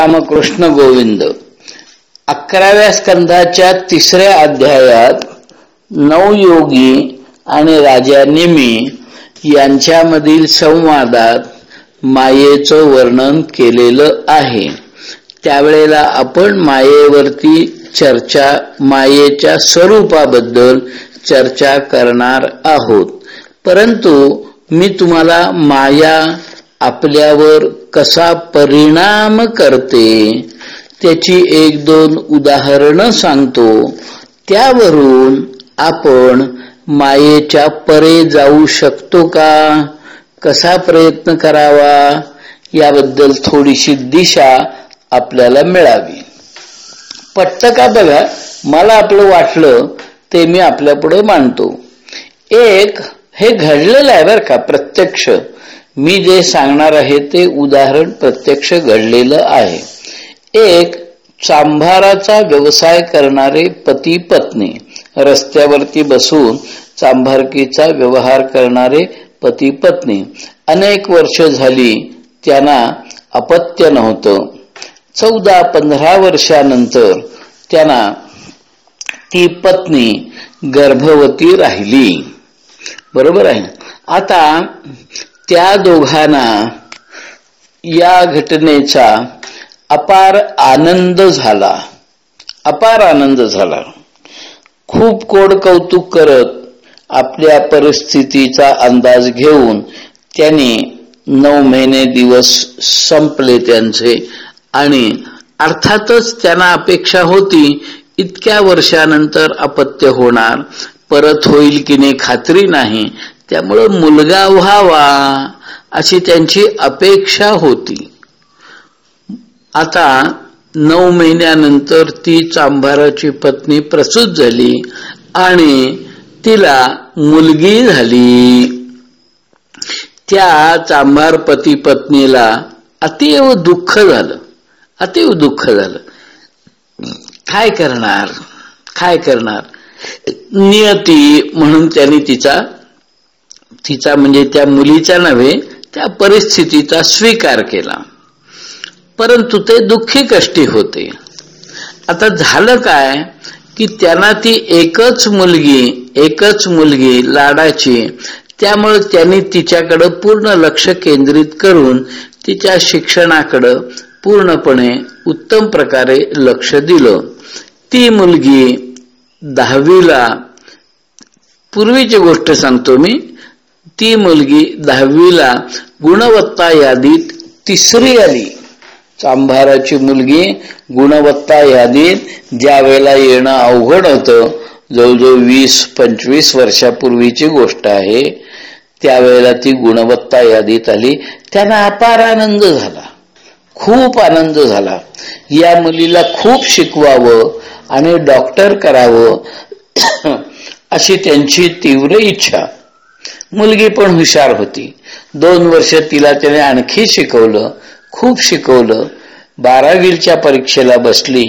रामकृष्ण गोविंद. अकराव्या स्कंधाच्या तिसऱ्या अध्यायात नवयोगी आणि राजा निमी यांच्यामधील संवादात मायेचं वर्णन केलेलं आहे. त्यावेळेला आपण मायेवरती चर्चा मायेच्या स्वरूपाबद्दल चर्चा करणार आहोत. परंतु मी तुम्हाला माया आपल्यावर कसा परिणाम करते त्याची एक दोन उदाहरणं सांगतो. त्यावरून आपण मायेच्या परे जाऊ शकतो का? कसा प्रयत्न करावा? याबद्दल थोडीशी दिशा आपल्याला मिळावी. पटत का बघा? मला आपलं वाटलं ते मी आपल्या पुढे मांडतो. एक हे घडलेलं आहे बरं का प्रत्यक्ष. मी जे सांगणार आहे ते उदाहरण प्रत्यक्ष घडलेलं आहे. एक चांभाराचा व्यवसाय करणारे पती पत्नी. रस्त्यावरती बसून चांभारकीचा व्यवहार करणारे पती पत्नी. अनेक वर्ष झाली त्यांना अपत्य नव्हतं. चौदा पंधरा वर्षानंतर त्यांना ती पत्नी गर्भवती राहिली. बरोबर आहे आता त्या दोघांना या घटनेचा अपार आनंद झाला. अपार आनंद झाला. खूप कोड कौतुक करत आपल्या परिस्थितीचा अंदाज घेऊन त्यांनी नऊ महिने दिवस संपले त्यांचे आणि अर्थातच त्यांना अपेक्षा होती इतक्या वर्षानंतर अपत्य होणार परत होईल की नाही खात्री नाही. त्यामुळं मुलगा व्हावा अशी त्यांची अपेक्षा होती. आता नऊ महिन्यानंतर ती चांभाराची पत्नी प्रसूत झाली आणि तिला मुलगी झाली. त्या चांभार पती पत्नीला अतिव दुःख झालं. अतिव दुःख झालं. काय करणार? काय करणार? नियती म्हणून त्यांनी तिचा तिचा म्हणजे त्या मुलीचा नव्हे त्या परिस्थितीचा स्वीकार केला. परंतु ते दुःखी कष्टी होते. आता झालं काय की त्यांना ती एकच मुलगी एकच मुलगी लाडाची त्यामुळे त्यांनी तिच्याकडं पूर्ण लक्ष केंद्रित करून तिच्या शिक्षणाकडं पूर्णपणे उत्तम प्रकारे लक्ष दिलं. ती मुलगी दहावीला पूर्वीची गोष्ट सांगतो मी ती मुलगी दहावीला गुणवत्ता यादीत तिसरी आली. चांभाराची मुलगी गुणवत्ता यादीत ज्या वेळेला येणं अवघड होतं जवळजवळ वीस पंचवीस वर्षापूर्वीची गोष्ट आहे त्यावेळेला ती गुणवत्ता यादीत आली. त्यांना अपार आनंद झाला. खूप आनंद झाला. या मुलीला खूप शिकवावं आणि डॉक्टर करावं अशी त्यांची तीव्र इच्छा. मुलगी पण हुशार होती. दोन वर्ष तिला त्याने आणखी शिकवलं खूप शिकवलं. बारावीच्या परीक्षेला बसली.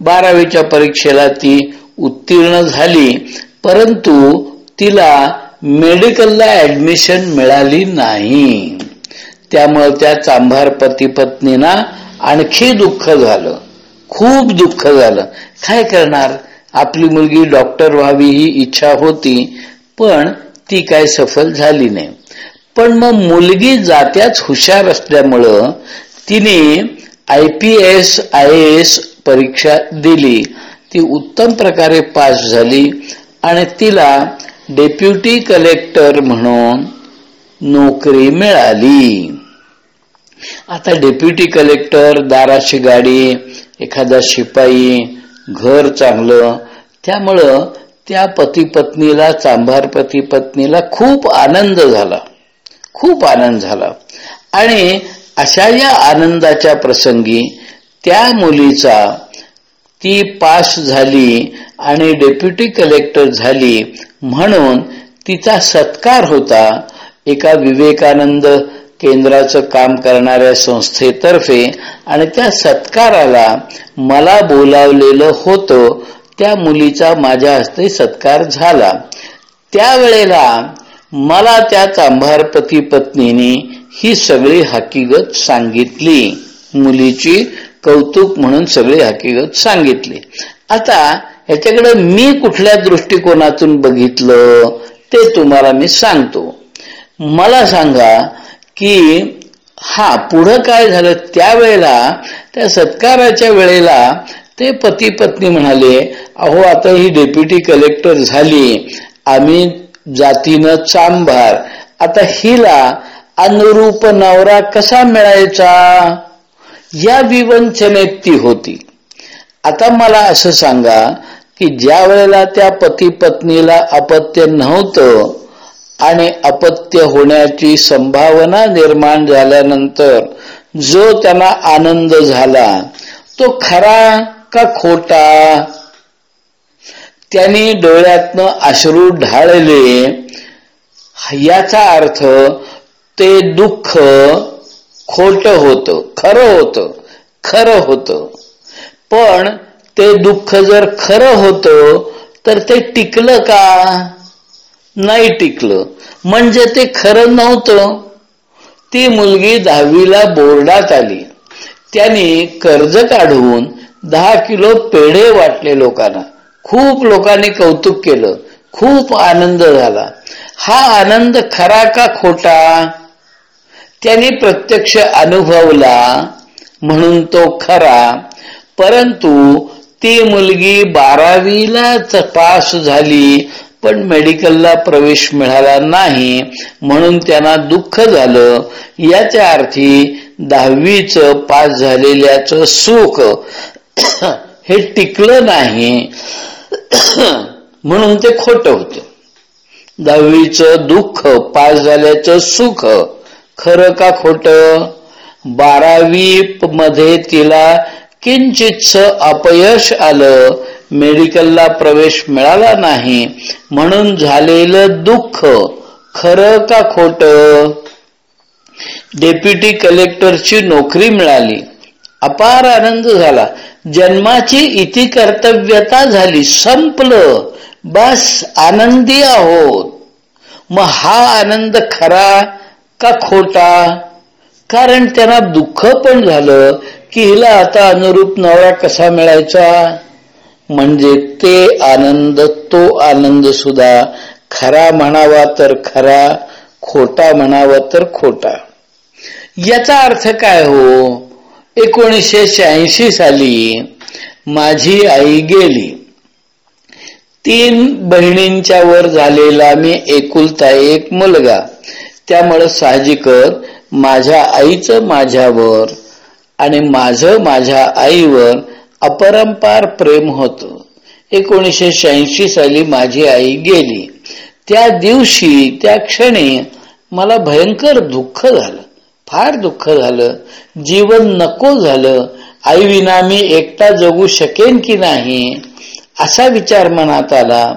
बारावीच्या परीक्षेला ती उत्तीर्ण झाली परंतु तिला मेडिकलला ऍडमिशन मिळाली नाही. त्यामुळे त्या चांभार पती पत्नीना आणखी दुःख झालं. खूप दुःख झालं. काय करणार? आपली मुलगी डॉक्टर व्हावी ही इच्छा होती पण ती काय सफल झाली नाही. पण मग मुलगी जात्याच हुशार असल्यामुळं तिने I P S I S परीक्षा दिली. ती उत्तम प्रकारे पास झाली आणि तिला डेप्युटी कलेक्टर म्हणून नोकरी मिळाली. आता डेप्युटी कलेक्टर दाराची गाडी एखादा शिपाई घर चांगलं त्यामुळं त्या पती पत्नीला चांभार पती पत्नीला खूप आनंद झाला. खूप आनंद झाला. आणि अशा या आनंदाच्या प्रसंगी त्या मुलीचा ती पास झाली आणि डेप्युटी कलेक्टर झाली म्हणून तिचा सत्कार होता. एका विवेकानंद केंद्राचं काम करणाऱ्या संस्थेतर्फे आणि त्या सत्काराला मला बोलावलेलं होतं त्या मुलीचा माझ्या हस्ते सत्कार झाला. त्यावेळेला मला त्या चांभार पती पत्नीने ही सगळी हकीकत सांगितली. मुलीची कौतुक म्हणून सगळी हकीकत सांगितली. आता याच्याकडे मी कुठल्या दृष्टिकोनातून बघितलं ते तुम्हाला मी सांगतो. मला सांगा की हा पुढं काय झालं? त्यावेळेला त्या सत्काराच्या वेळेला ते पती पत्नी म्हणाले अहो आता ही डेप्युटी कलेक्टर झाली आम्ही जातीनं चांभार. आता हिला अनुरूप नवरा कसा मिळायचा? या विवंचनेत ती होती. आता मला असं सांगा की ज्या वेळेला त्या पती पत्नीला अपत्य नव्हतं आणि अपत्य होण्याची संभावना निर्माण झाल्यानंतर जो त्यांना आनंद झाला तो खरा का खोटा? त्यांनी डोळ्यातनं अश्रू ढाळले. याचा अर्थ ते दुःख खोट होत खरं होत खरं होत. पण ते दुःख जर खरं होत तर ते टिकलं का? नाही टिकलं. म्हणजे ते खरं नव्हतं. ती मुलगी दहावीला बोर्डात आली. त्याने कर्ज काढून दहा किलो पेढे वाटले लोकांना. खूप लोकांनी कौतुक केलं. खूप आनंद झाला. हा आनंद खरा का खोटा? त्याने प्रत्यक्ष अनुभवला म्हणून तो खरा. परंतु ती मुलगी बारावीलाच पास झाली पण मेडिकलला प्रवेश मिळाला नाही म्हणून त्यांना दुःख झालं. याच्या अर्थी दहावीच पास झालेल्याच सुख हे टिकलं नाही. म्हणून ते खोट होत. दहावीचं दुःख पास झाल्याचं सुख खरं का खोट? बारावी मध्ये तिला किंचितच अपयश आलं. मेडिकलला प्रवेश मिळाला नाही. म्हणून झालेलं दुःख खरं का खोट? डेप्युटी कलेक्टरची नोकरी मिळाली. अपार आनंद झाला. जन्माची इति कर्तव्यता झाली संपलं. बस आनंदी आहोत. मग हा आनंद खरा का खोटा? कारण त्यांना दुःख पण झालं की हिला आता अनुरूप नवरा कसा मिळायचा? म्हणजे ते आनंद तो आनंद सुद्धा खरा म्हणावा तर खरा खोटा म्हणावा तर खोटा. याचा अर्थ काय हो? एकोणीसशे शहाऐंशी साली माझी आई गेली. तीन बहिणींच्या वर झालेला मी एकुलता एक मुलगा. त्यामुळं साहजिकच माझ्या आईचं माझ्यावर आणि माझं माझ्या आईवर अपरंपार प्रेम होतं. एकोणीसशे शहाऐंशी साली माझी आई गेली. त्या दिवशी त्या क्षणी मला भयंकर दुःख झालं. फार दुःख झालं. जीवन नको झालं. आई विना मी एकटा जगू शकेन की नाही? असा विचार मनात आला.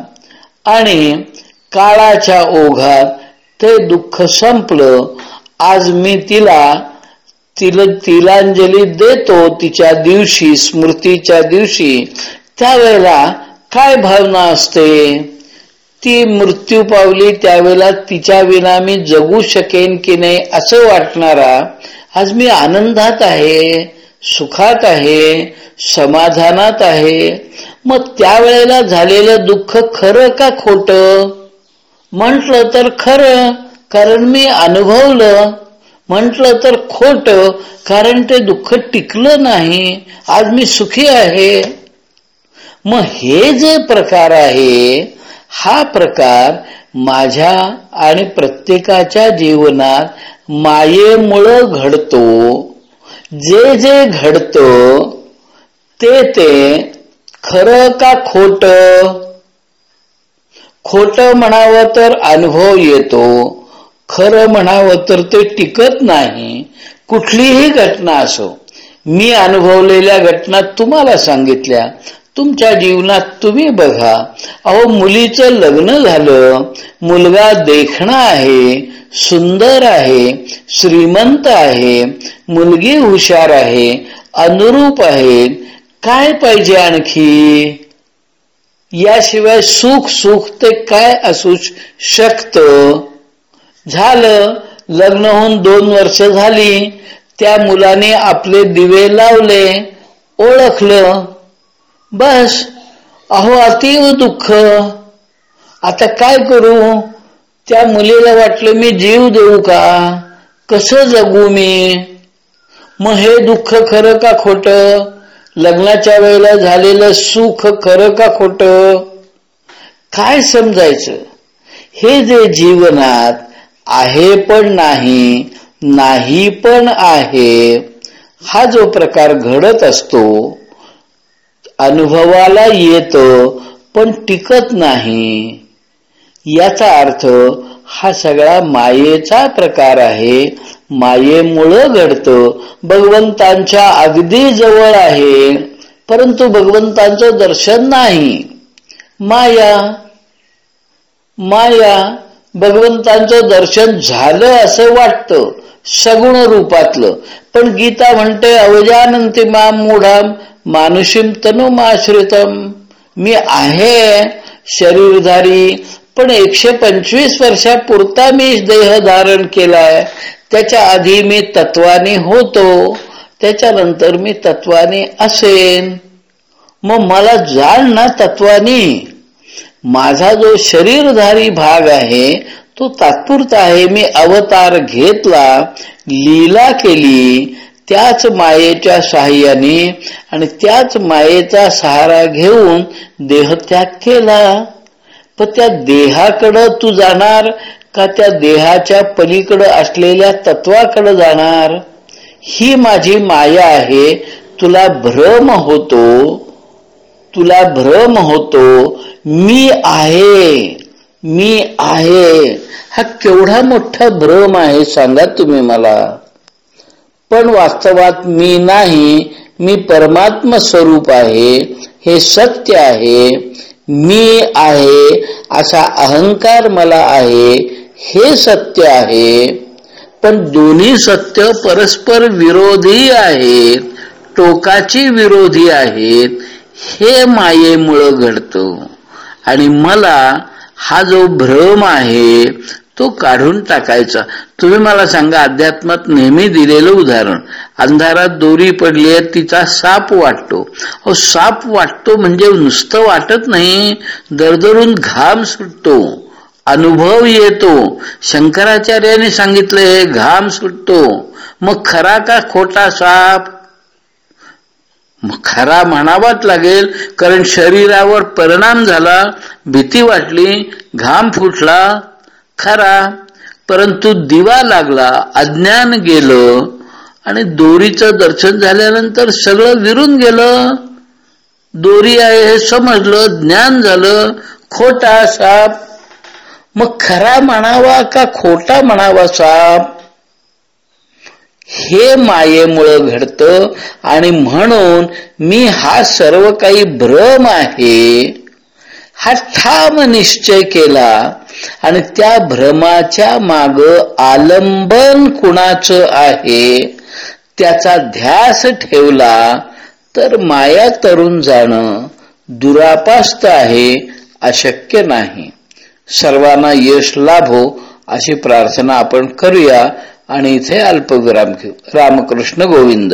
आणि काळाच्या ओघात ते दुःख संपलं. आज मी तिला तिला तिलांजली देतो तिच्या दिवशी स्मृतीच्या दिवशी. त्यावेळेला काय भावना असते? ती मृत्यू पावली त्यावेळेला तिच्या विना मी जगू शकेन की नाही असं वाटणारा आज मी आनंदात आहे सुखात आहे समाधानात आहे. मग त्यावेळेला झालेलं दुःख खरं का खोट? म्हटलं तर खरं कारण मी अनुभवलं. म्हटलं तर खोट कारण ते दुःख टिकलं नाही आज मी सुखी आहे. मग हे जे प्रकार आहे हा प्रकार माझ्या आणि प्रत्येकाच्या जीवनात मायेमुळं घडतो. जे जे घडत ते ते खरं का खोट? खोट म्हणावं तर अनुभव येतो खरं म्हणावं तर ते टिकत नाही. कुठलीही घटना असो मी अनुभवलेल्या घटना तुम्हाला सांगितल्या तुमच्या जीवनात तुम्ही बघा अहो मुलीचं लग्न झालं मुलगा देखणा आहे सुंदर आहे श्रीमंत आहे मुलगी हुशार आहे अनुरूप आहे काय पाहिजे आणखी? याशिवाय सुख सुख ते काय असू शकत? झालं लग्न होऊन दोन वर्ष झाली त्या मुलाने आपले दिवे लावले ओळखलं बस अहो अतीव दुःख. आता काय करू? त्या मुलीला वाटलं मी जीव देऊ का? कसं जगू मी? मग हे दुःख खरं का खोट? लग्नाच्या वेळेला झालेलं सुख खरं का खोट? काय समजायचं? हे जे जीवनात आहे पण नाही नाही पण आहे हा जो प्रकार घडत असतो अनुभवाला येतो पण टिकत नाही. याचा अर्थ हा सगळा मायेचा प्रकार आहे. मायेमुळं घडतं. भगवंतांच्या अगदी जवळ आहे परंतु भगवंतांचं दर्शन नाही. माया माया भगवंतांचं दर्शन झालं असं वाटतं सगुण रूपातलं. पण गीता म्हणते अवजानंती माम मूढाम मानुषीम तनुमाश्रितम। मी आहे शरीरधारी पण एकशे पंचवीस वर्षापुरता मी देह धारण केलाय. त्याच्या आधी मी तत्वाने होतो त्याच्यानंतर मी तत्वाने असेन. मग मला जाण ना तत्वानी. माझा जो शरीरधारी भाग आहे तो तात्पुरता आहे. मी अवतार घेतला लीला केली त्याच मायेच्या सहाय्याने आणि त्याच मायेचा सहारा घेऊन देहत्याग केला. पण त्या देहाकडं तू जाणार का त्या देहाच्या पलीकडं असलेल्या तत्वाकडं जाणार? ही माझी माया आहे तुला भ्रम होतो तुला भ्रम होतो मी आहे मी आहे. हा केवढा मोठा भ्रम आहे सांगा तुम्ही मला. पण वास्तवात मी नाही मी परमात्म स्वरूप आहे हे सत्य आहे मी आहे असा अहंकार मला आहे हे सत्य आहे. पण दोन्ही सत्य परस्पर विरोधी आहेत टोकाची विरोधी आहेत हे मायेमुळं घडतो. आणि मला हा जो भ्रम आहे तो काढून टाकायचा. तुम्ही मला सांगा अध्यात्मात नेहमी दिलेलं उदाहरण. अंधारात दोरी पडली आहे तिचा साप वाटतो. हो साप वाटतो म्हणजे नुसतं वाटत नाही. दरदरून घाम सुटतो. अनुभव येतो. शंकराचार्याने सांगितलं हे घाम सुटतो. मग खरा का खोटा साप? खरा म्हणावाच लागेल कारण शरीरावर परिणाम झाला भीती वाटली घाम फुटला. खरा. परंतु दिवा लागला अज्ञान गेलं आणि दोरीचं दर्शन झाल्यानंतर सगळं विरून गेलं. दोरी आहे हे समजलं ज्ञान झालं खोटा साप. मग खरा म्हणावा का खोटा म्हणावा साप? हे मायेमुळं घडतं आणि म्हणून मी हा सर्व काही भ्रम आहे. हा ठाम निश्चय केला आणि त्या भ्रमाच्या माग आलंबन कुणाचं आहे? त्याचा ध्यास ठेवला तर माया तरुण जाणं दुरापास्त आहे अशक्य नाही. सर्वांना यश लाभो हो, अशी प्रार्थना आपण करूया. आणि इथे अल्पविराम घेऊ. रामकृष्ण गोविंद.